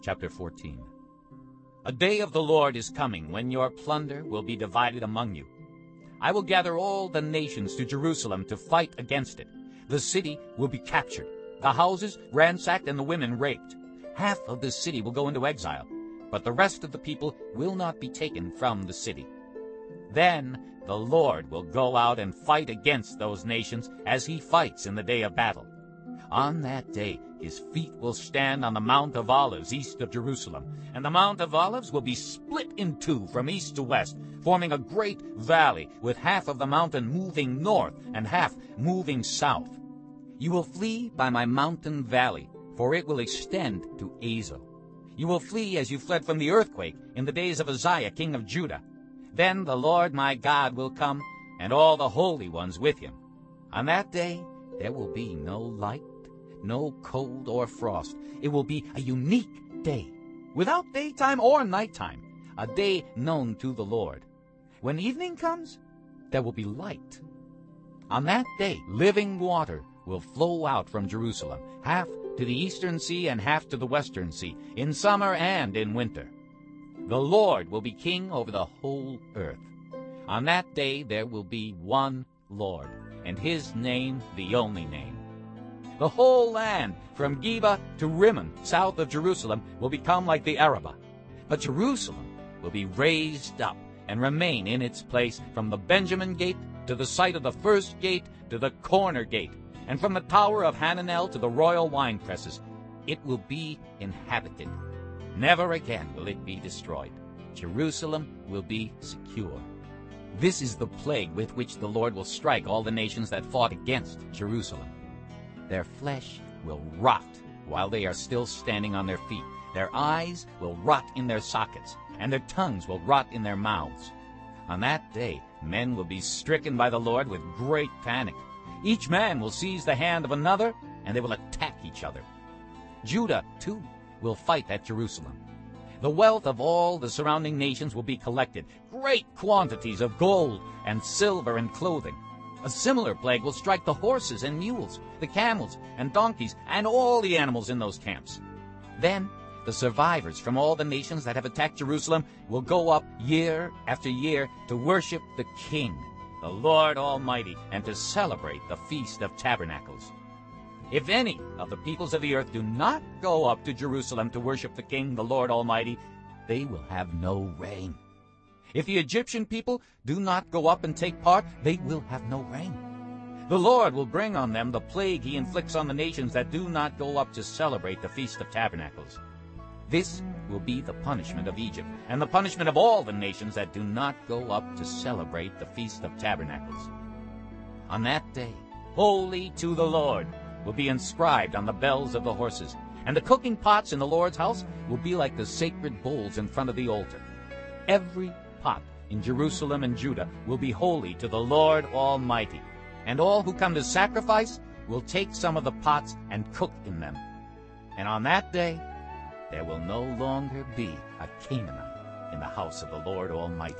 Chapter 14 A day of the Lord is coming, when your plunder will be divided among you. I will gather all the nations to Jerusalem to fight against it. The city will be captured, the houses ransacked, and the women raped. Half of the city will go into exile, but the rest of the people will not be taken from the city. Then the Lord will go out and fight against those nations as he fights in the day of battle. On that day his feet will stand on the Mount of Olives east of Jerusalem, and the Mount of Olives will be split in two from east to west, forming a great valley, with half of the mountain moving north and half moving south. You will flee by my mountain valley, for it will extend to Azel. You will flee as you fled from the earthquake in the days of Uzziah, king of Judah. Then the Lord my God will come, and all the holy ones with him. On that day there will be no light, no cold or frost. It will be a unique day, without daytime or nighttime, a day known to the Lord. When evening comes, there will be light. On that day living water will flow out from Jerusalem, half to the eastern sea and half to the western sea, in summer and in winter. The Lord will be king over the whole earth. On that day there will be one Lord, and his name the only name. The whole land, from Geba to Rimmon, south of Jerusalem, will become like the Arabah. But Jerusalem will be raised up and remain in its place from the Benjamin gate to the site of the first gate to the corner gate, and from the tower of Hananel to the royal wine presses. It will be inhabited. Never again will it be destroyed. Jerusalem will be secure. This is the plague with which the Lord will strike all the nations that fought against Jerusalem. Their flesh will rot while they are still standing on their feet. Their eyes will rot in their sockets, and their tongues will rot in their mouths. On that day men will be stricken by the Lord with great panic. Each man will seize the hand of another, and they will attack each other. Judah, too, will fight at Jerusalem. The wealth of all the surrounding nations will be collected, great quantities of gold and silver and clothing. A similar plague will strike the horses and mules, the camels and donkeys, and all the animals in those camps. Then the survivors from all the nations that have attacked Jerusalem will go up year after year to worship the King, the Lord Almighty, and to celebrate the Feast of Tabernacles. If any of the peoples of the earth do not go up to Jerusalem to worship the King, the Lord Almighty, they will have no rain. If the Egyptian people do not go up and take part, they will have no rain. The Lord will bring on them the plague he inflicts on the nations that do not go up to celebrate the Feast of Tabernacles. This will be the punishment of Egypt, and the punishment of all the nations that do not go up to celebrate the Feast of Tabernacles. On that day, holy to the Lord, will be inscribed on the bells of the horses, and the cooking pots in the Lord's house will be like the sacred bowls in front of the altar. Every pot in Jerusalem and Judah will be holy to the Lord Almighty, and all who come to sacrifice will take some of the pots and cook in them. And on that day there will no longer be a Canaanite in the house of the Lord Almighty.